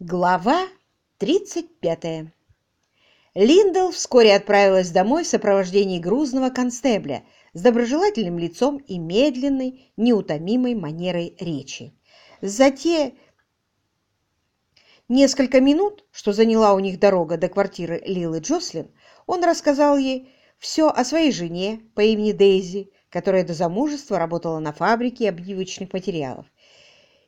Глава 35. Линдл вскоре отправилась домой в сопровождении грузного констебля с доброжелательным лицом и медленной, неутомимой манерой речи. За те несколько минут, что заняла у них дорога до квартиры Лилы Джослин, он рассказал ей все о своей жене по имени Дейзи, которая до замужества работала на фабрике обивочных материалов,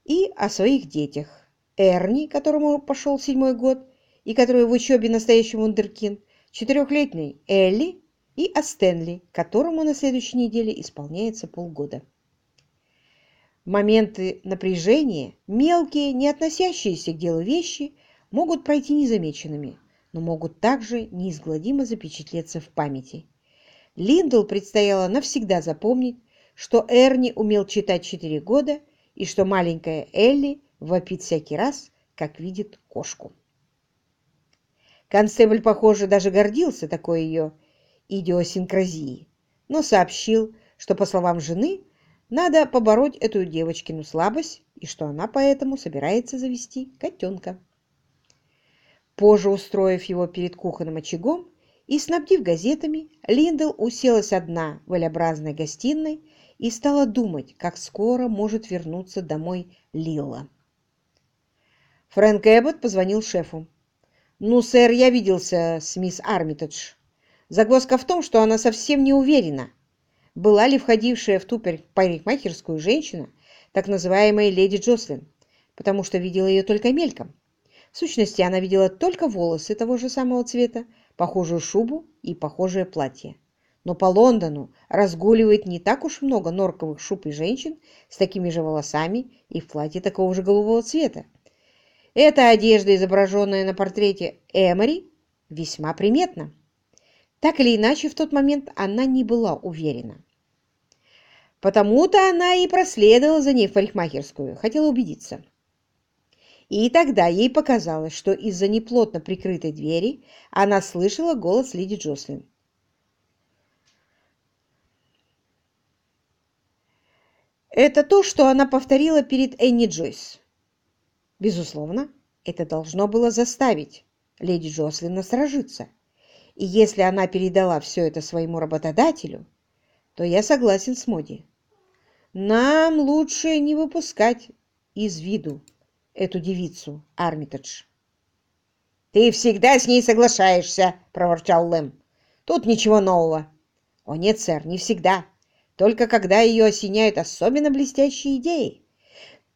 и о своих детях Эрни, которому пошел седьмой год, и который в учебе настоящий вундеркинд, четырехлетней Элли и о Стэнли, которому на следующей неделе исполняется полгода. Моменты напряжения мелкие, не относящиеся к делу вещи, могут пройти незамеченными, но могут также неизгладимо запечатлеться в памяти. Линдл предстояло навсегда запомнить, что Эрни умел читать четыре года и что маленькая Элли вопит всякий раз, как видит кошку. Констебль, похоже, даже гордился такой ее идиосинкразией, но сообщил, что, по словам жены, надо побороть эту девочкину слабость и что она поэтому собирается завести котенка. Позже, устроив его перед кухонным очагом и снабдив газетами, Линдл уселась одна в л гостиной и стала думать, как скоро может вернуться домой Лила. Фрэнк Эббот позвонил шефу. «Ну, сэр, я виделся с мисс Армитедж. Загвоздка в том, что она совсем не уверена, была ли входившая в ту парикмахерскую женщина, так называемая леди Джослин, потому что видела ее только мельком. В сущности, она видела только волосы того же самого цвета, похожую шубу и похожее платье. Но по Лондону разгуливает не так уж много норковых шуб и женщин с такими же волосами и в платье такого же голубого цвета. Эта одежда, изображенная на портрете Эмори, весьма приметна. Так или иначе, в тот момент она не была уверена. Потому-то она и проследовала за ней в парикмахерскую, хотела убедиться. И тогда ей показалось, что из-за неплотно прикрытой двери она слышала голос леди Джослин. Это то, что она повторила перед Энни Джойс. Безусловно, это должно было заставить леди Джослин насторожиться. И если она передала все это своему работодателю, то я согласен с Моди. Нам лучше не выпускать из виду эту девицу, Армитедж. «Ты всегда с ней соглашаешься», — проворчал Лэм. «Тут ничего нового». «О нет, сэр, не всегда. Только когда ее осеняют особенно блестящие идеи.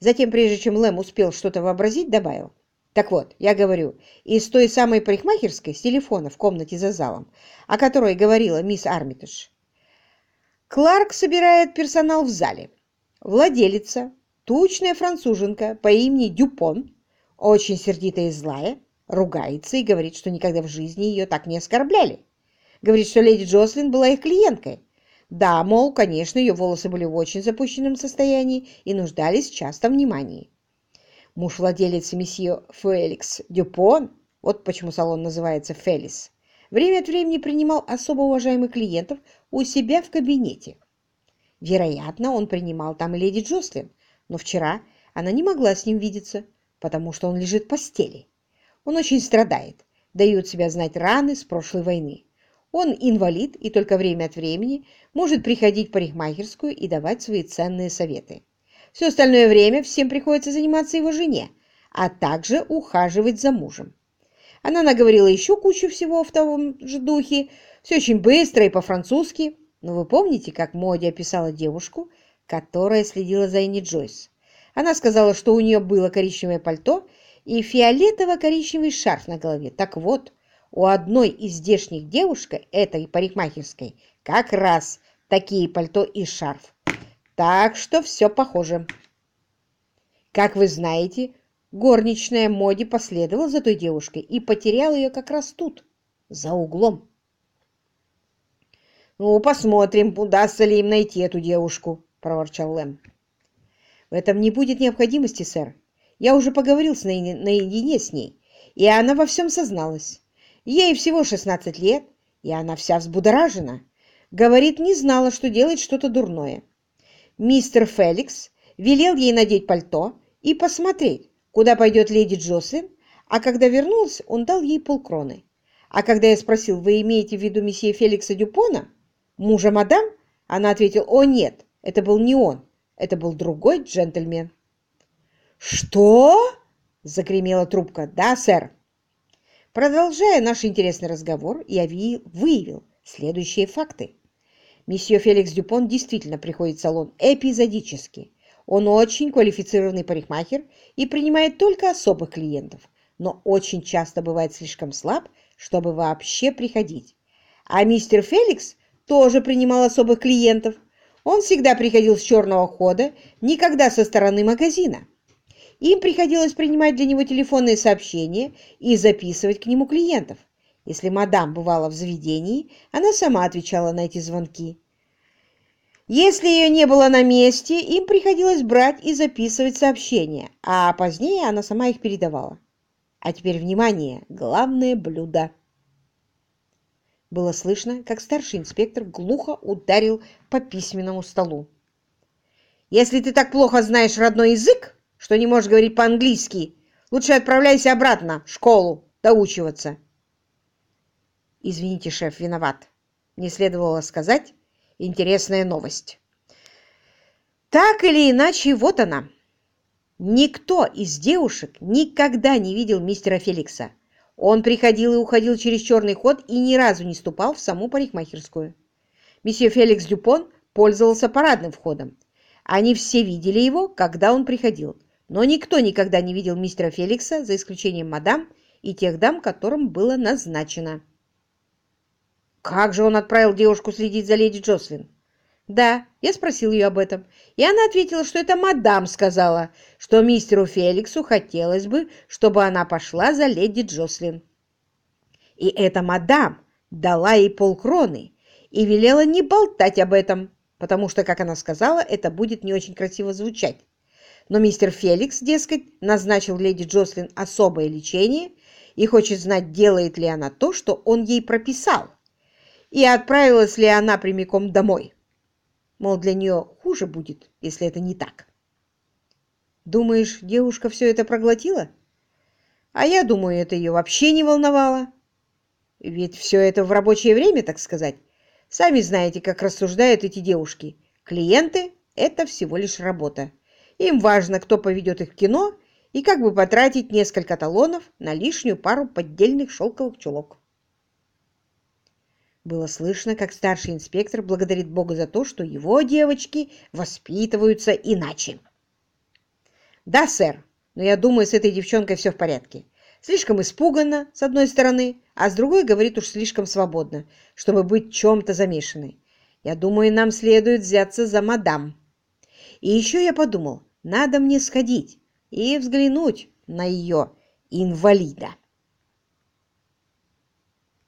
Затем, прежде чем Лэм успел что-то вообразить, добавил. Так вот, я говорю, из той самой парикмахерской с телефона в комнате за залом, о которой говорила мисс Армитаж. Кларк собирает персонал в зале. Владелица, тучная француженка по имени Дюпон, очень сердитая и злая, ругается и говорит, что никогда в жизни ее так не оскорбляли. Говорит, что леди Джослин была их клиенткой, да, мол, конечно, ее волосы были в очень запущенном состоянии и нуждались в частом внимании. Муж владелицы месье Феликс Дюпон, вот почему салон называется Фелис, время от времени принимал особо уважаемых клиентов у себя в кабинете. Вероятно, он принимал там леди Джослин, но вчера она не могла с ним видеться, потому что он лежит в постели. Он очень страдает, дают себя знать раны с прошлой войны. Он инвалид и только время от времени может приходить в парикмахерскую и давать свои ценные советы. Все остальное время всем приходится заниматься его жене, а также ухаживать за мужем. Она наговорила еще кучу всего в том же духе, все очень быстро и по-французски. Но вы помните, как Моди описала девушку, которая следила за Энни Джойс? Она сказала, что у нее было коричневое пальто и фиолетово-коричневый шарф на голове. Так вот, у одной из здешних девушек, этой парикмахерской, как раз такие пальто и шарф. Так что все похоже. Как вы знаете, горничная Моди последовала за той девушкой и потеряла ее как раз тут, за углом. «Ну, посмотрим, удастся ли им найти эту девушку», — проворчал Лэм. «В этом не будет необходимости, сэр. Я уже поговорил с наедине с ней, и она во всем созналась. Ей всего 16 лет, и она вся взбудоражена. Говорит, не знала, что делать что-то дурное. Мистер Феликс велел ей надеть пальто и посмотреть, куда пойдет леди Джослин, а когда вернулась, он дал ей полкроны. А когда я спросил, вы имеете в виду месье Феликса Дюпона, мужа мадам, она ответила, о нет, это был не он, это был другой джентльмен. «Что?» — загремела трубка. «Да, сэр». Продолжая наш интересный разговор, я выявил следующие факты. Месье Феликс Дюпон действительно приходит в салон эпизодически. Он очень квалифицированный парикмахер и принимает только особых клиентов, но очень часто бывает слишком слаб, чтобы вообще приходить. А мистер Феликс тоже принимал особых клиентов. Он всегда приходил с черного хода, никогда со стороны магазина. Им приходилось принимать для него телефонные сообщения и записывать к нему клиентов. Если мадам бывала в заведении, она сама отвечала на эти звонки. Если ее не было на месте, им приходилось брать и записывать сообщения, а позднее она сама их передавала. А теперь, внимание, главное блюдо. Было слышно, как старший инспектор глухо ударил по письменному столу. «Если ты так плохо знаешь родной язык, что не можешь говорить по-английски, лучше отправляйся обратно в школу доучиваться». «Извините, шеф, виноват. Не следовало сказать. Интересная новость». Так или иначе, вот она. Никто из девушек никогда не видел мистера Феликса. Он приходил и уходил через черный ход и ни разу не ступал в саму парикмахерскую. Месье Феликс Дюпон пользовался парадным входом. Они все видели его, когда он приходил, но никто никогда не видел мистера Феликса, за исключением мадам и тех дам, которым было назначено. Как же он отправил девушку следить за леди Джослин? Да, я спросил ее об этом, и она ответила, что это мадам сказала, что мистеру Феликсу хотелось бы, чтобы она пошла за леди Джослин. И эта мадам дала ей полкроны и велела не болтать об этом, потому что, как она сказала, это будет не очень красиво звучать. Но мистер Феликс, дескать, назначил леди Джослин особое лечение и хочет знать, делает ли она то, что он ей прописал и отправилась ли она прямиком домой. Мол, для нее хуже будет, если это не так. Думаешь, девушка все это проглотила? А я думаю, это ее вообще не волновало. Ведь все это в рабочее время, так сказать. Сами знаете, как рассуждают эти девушки. Клиенты – это всего лишь работа. Им важно, кто поведет их в кино и как бы потратить несколько талонов на лишнюю пару поддельных шелковых чулок. Было слышно, как старший инспектор благодарит Бога за то, что его девочки воспитываются иначе. «Да, сэр, но я думаю, с этой девчонкой все в порядке. Слишком испуганно, с одной стороны, а с другой говорит уж слишком свободно, чтобы быть чем-то замешанной. Я думаю, нам следует взяться за мадам. И еще я подумал, надо мне сходить и взглянуть на ее инвалида».